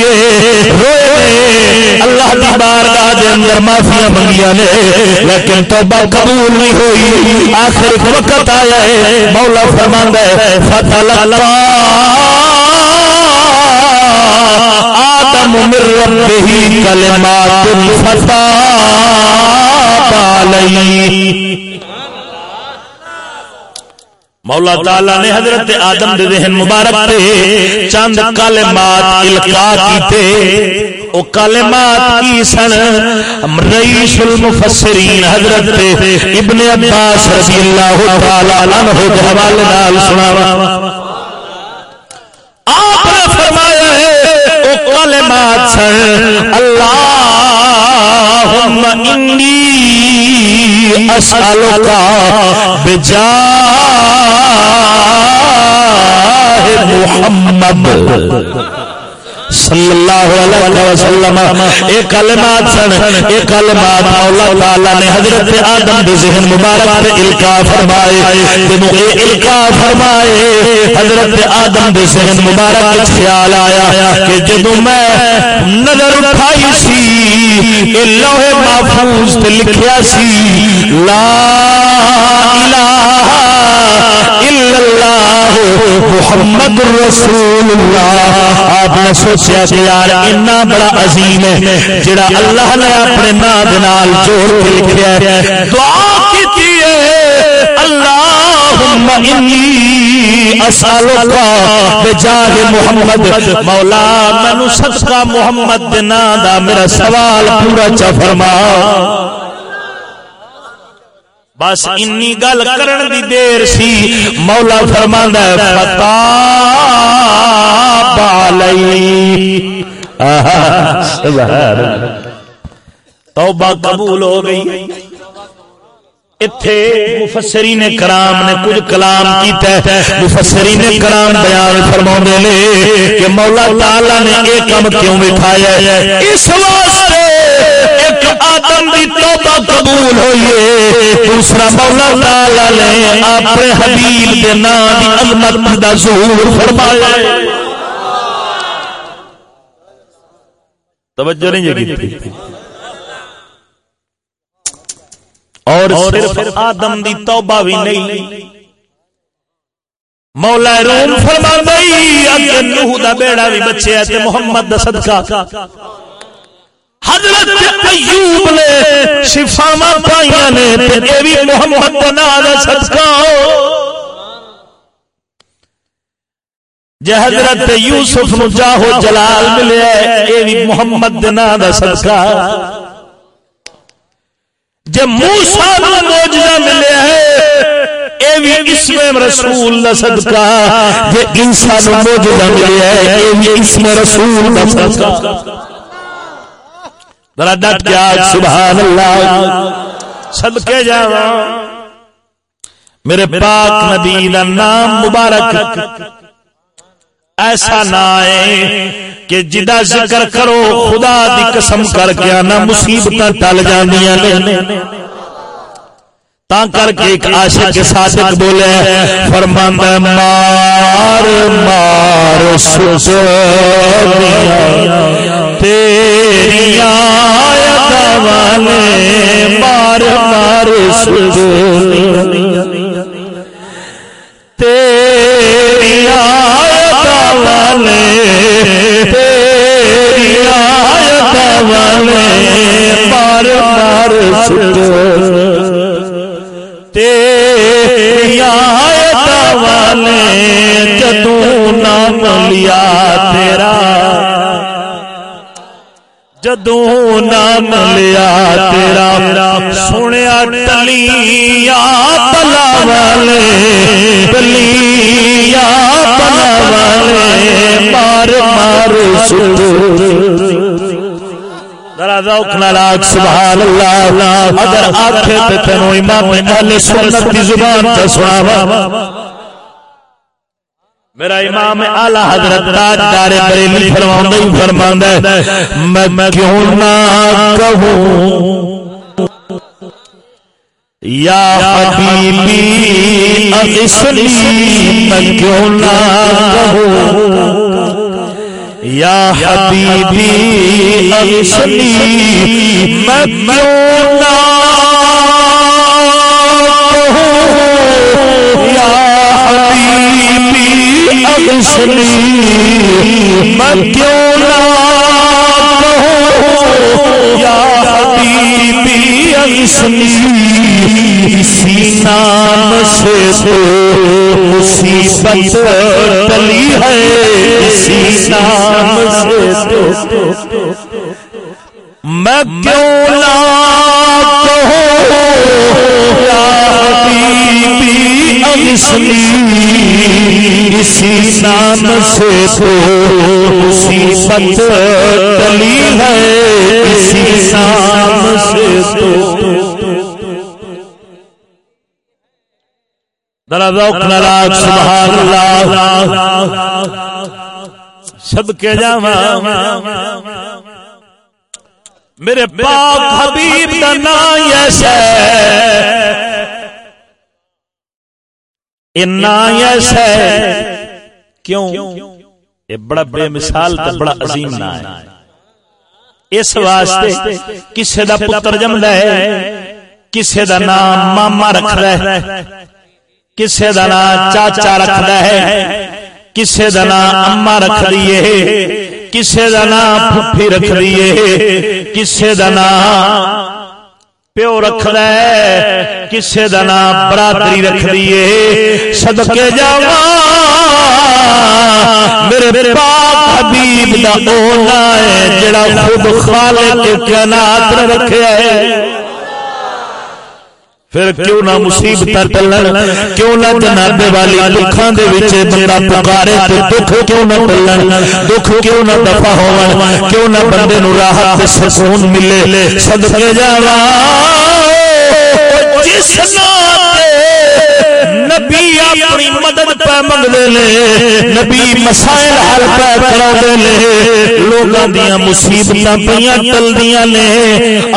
اللہ کی بارگاہ دے اندر معافیاں منگیا نے۔ لیکن توبہ قبول نہیں ہوئی۔ آخر وقت آیا ہے۔ مولا فرماندا ہے فتح اللہ آدم من ربه کلمات فتح فتا مولا تعالی نے حضرت آدم دے ذہن مبارک تے چند کلمات القا کیتے۔ او کلمات کی سن رئیس المفسرین حضرت ابن عباس رضی اللہ تعالی عنہ دے حوالے نال سناوا آپ نے فرمایا ہے، او کلمات سن اللہم انی اسالکا بجاہ محمد صلی اللہ علیہ وسلم۔ ایک کلمات سن ایک کلمات مولا تعالی نے حضرت آدم دے ذہن مبارک تے القا فرمائے۔ جنوں اے القا فرمائے، حضرت آدم دے ذہن مبارک خیال آیا کہ جدوں میں نظر اٹھائی سی اے لوح محفوظ تے لکھیا سی، لا الہ الا اللہ محمد رسول اللہ آپ نے سوچیا کہ یار اتنا بڑا عظیم ہے، جڑا اللہ نے اپنے نام نال جوڑ کے لکھیا ہے۔ دعا کیتی ہے اللہم انی اسالک بجاہ محمد مولا مینوں صدقہ محمد دے دا میرا سوال پورا چا فرما۔ بس انی گل کرن دی دیر سی، مولا فرماندا ہے پتا بالی توبہ قبول ہو گئی۔ اتھے مفسرین کرام نے کچھ کلام کیتا ہے مفسرین کرام بیان نے کہ مولا تعالی نے ایک کم کیوں بٹھایا ہے اس واسطے ایک آدم دی توبہ قبول ہوئی ہے دوسرا مولا تعالی نے اپنے حبیب دے نام دی عظمت دا ظہور فرمایا ہے توجہ نہیں جگی تھی اور صرف آدم دی توبہ بھی نہیں۔ مولا روم فرما اگر نوح دا بیڑا بھی تے محمد دا صدقہ۔ حضرت ایوب نے شفاواں پائیاں نے تے اے بھی محمد دا نام دا صدقہ۔ جے حضرت یوسف نو جاہو جلال ملے اے بھی محمد دا نام دا صدقہ۔ نو موجزہ ملے ہے اے بھی رسول دا صدقہ۔ جے عیسیٰ نو موجزہ ملے ہے اے بھی رسول دا صدقہ۔ ذرا ڈٹ کے آج سبحان اللہ۔ صدقے جاوا میرے پاک نبی دا نام مبارک۔ ایسا نہ ہے کہ جدا ذکر کرو، خدا دی قسم کر کے آنا مصیبت ٹل جاندیاں نے۔ تا کر کے ایک عاشق صادق بولے فرماندا مار مار سوچو تیری آیت والے، مار مار سوچو جدو نام لیا تیرا، سنیا ٹلیا پلا والے پلیا پلا والے مار مار سو ذرا سبحان اللہ۔ اگر آکھے تے تینو امام اہل سنت دی زبان تے سناوا میرا امام اعلی حضرت تاجدار بریلی فرماوندا ہی فرماندا ہے میں کیوں نہ کہوں؟ یا حبیبی اغسلی میں کیوں نہ کہوں؟ یا حبیبی اغسلی میں کیوں نہ حبیبی اغسلی میں کیوں نہ یا حبیبی سے تو مصیبت تلی ہے، اسی سے تو میں کیوں لا اسی نام سے تو مصیبت تلی ہے۔ اسی نام سے تو سبحان اللہ۔ سب کے جا میرے پاک حبیب کا نام ایسا ایسا کیوں؟ یہ بڑا بے مثال تو بڑا عظیم نا ہے۔ اس واسطے کسے دا پتر جمد ہے کسے دا نام ماما رکھ رہا ہے کسے دا نام چاچا رکھدا ہے کسے دا نام اما رکھ دیے کسے دا نام پھپھی رکھ دیے کسے دا نام پیو رکھ ہے کسے دا نام برادری رکھ دیے صدقے جاواں میرے پاک حبیب دا اولا ہے جڑا خود خالق کائنات رکھیا ہے۔ پھر کیوں نہ مصیبت ٹلن کیوں نہ جنابے والی دکھاں دے وچ بندہ پکارے تے دکھ کیوں نہ ٹلن دکھ کیوں نہ دفع ہون کیوں نہ بندے نو راحت تے سکون ملے؟ صدقے جاواں جس نال نبی اپنی مدد پہ منگتے نے، نبی مسائل حل پہ کرا نے لوگوں دیا مصیبت پہ ٹلدیاں نے۔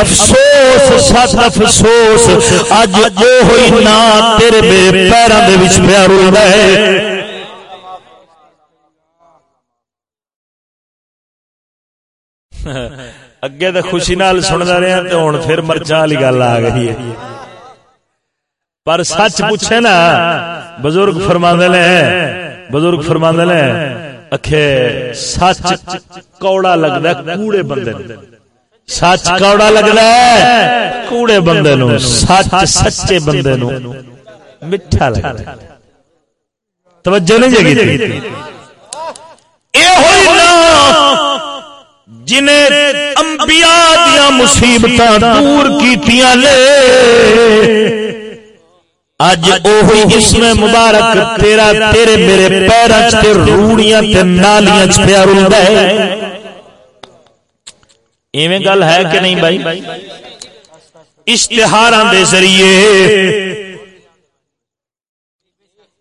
افسوس سات افسوس، اج جو ہوئی نہ تیرے میرے پیروں کے بچ پیا رول ہے۔ اگے تو خوشی نال سنتا رہا تو ہوں پھر مرچا والی گل آ گئی ہے۔ پر سچ پوچھے نا بزرگ فرما نے بزرگ فرما نے اکھے سچ کوڑا لگتا کوڑے بندے سچ کوڑا ہے کوڑے بندے سچ سچے بندے توجہ نہیں جگی جنہیں انبیاء دیا مصیبتاں دور کیتیاں لے اج اوہی جسم مبارک تیرا تیرے میرے پیراں تے روڑیاں تے نالیاں چ پیا رلدا ہے۔ ایویں گل ہے کہ نہیں بھائی؟ اشتہاراں دے ذریعے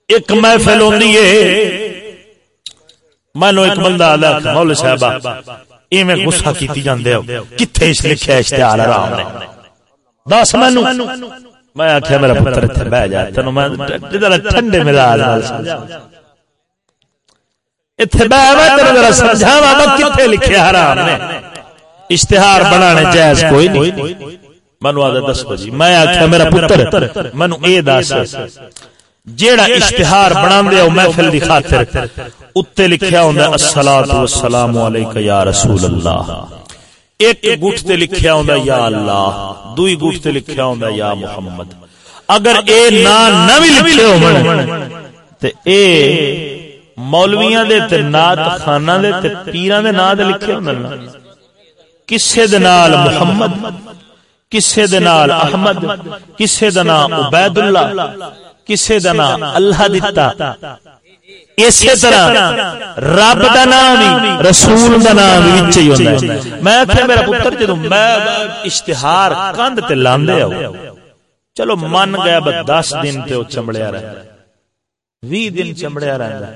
ایک محفل ہوندی ہے۔ مانو ایک بندہ آدھا مول صاحبہ۔ ایویں غصہ کیتی جاندے ہو۔ کتھے اس لکھیا اشتہار آرام نے؟ دس مینوں میں آخیا میرا پتر اتنے بہ جا تین میں ٹھنڈے مزاج اتنے بہ سمجھاوا کتنے لکھے حرام نے اشتہار بنانے جائز کوئی نہیں منو آدھا دس بجی میں آخیا میرا پتر منو اے دس جیڑا اشتہار بنا دے محفل دی خاطر اتنے لکھیا ہوں السلام والسلام علیکہ یا رسول اللہ ایک گوٹ تے لکھیا ہوندا یا اللہ، دوئی گوٹ تے لکھیا ہوندا یا محمد۔ اگر اے نا نہ بھی لکھے ہون، تے اے مولویاں دے تے نات خانہ دے تے پیراں دے نا دے لکھے ہون۔ نا کسے دے نال محمد، کسے دے نال احمد، کسے دے نال عبید اللہ کسے دے نال اللہ دتا۔ اسی طرح رب دا نام ہی رسول دا نام وچ ہی ہوندا ہے۔ میں کہ میرا پتر، جدوں میں اشتہار کند تے لاندے آؤ چلو من گیا بس دس دن تے او چمڑیا رہا وی دن چمڑیا رہندا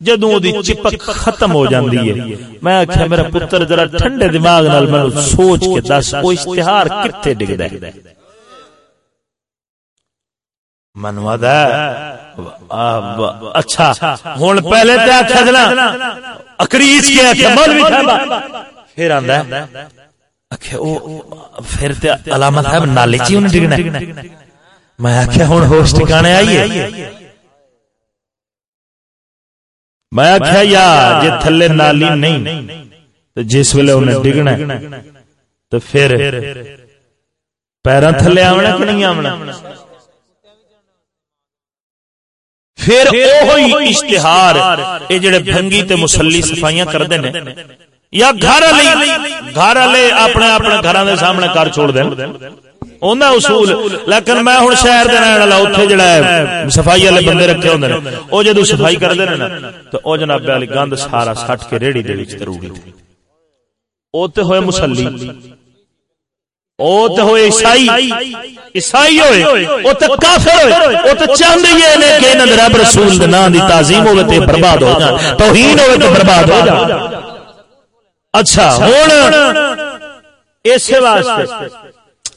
جدوں دی چپک ختم ہو جاندی ہے۔ میں آکھیا، میرا پتر، ذرا ٹھنڈے دماغ نال میں سوچ کے دس، او اشتہار کتے ڈگدا ہے؟ منوا اچھا ہوں پہلے تے آخیا جنا اکریچ کے آخیا مولوی صاحب پھر آندا ہے اکھے او پھر تے علامہ صاحب نالی چی انہیں ڈگنا میں آخیا ہوں ہوش ٹھکانے آئیے میں آخیا یا جی تھلے نالی نہیں تو جس ویلے انہیں ڈگنا تو پھر پیروں تھلے آونا کہ نہیں آونا پھر اوہی اشتہار اے جڑے بھنگی تے مسلی صفائیاں کردے نے یا گھر علی گھر علی اپنے اپنے گھراں دے سامنے کر چھوڑ دین۔ اوندا اصول لیکن میں ہن شہر دے رہن والا اوتھے جڑا ہے صفائی والے بندے رکھے ہوندے نے۔ او جدوں صفائی کردے نے نا تو او جناب علی گند سارا سٹ کے ریڑی دے وچ تروڑی او تے ہوئے مسلی۔ او تے ہوئے عیسائی عیسائی ہوئے او تے کافر ہوئے او تے چاہندے یہ نے کہ انہاں رب رسول دے نام دی تعظیم ہوے تے برباد ہو جان توہین ہوے تے برباد ہو جان اچھا ہن اس واسطے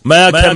میں آکھیا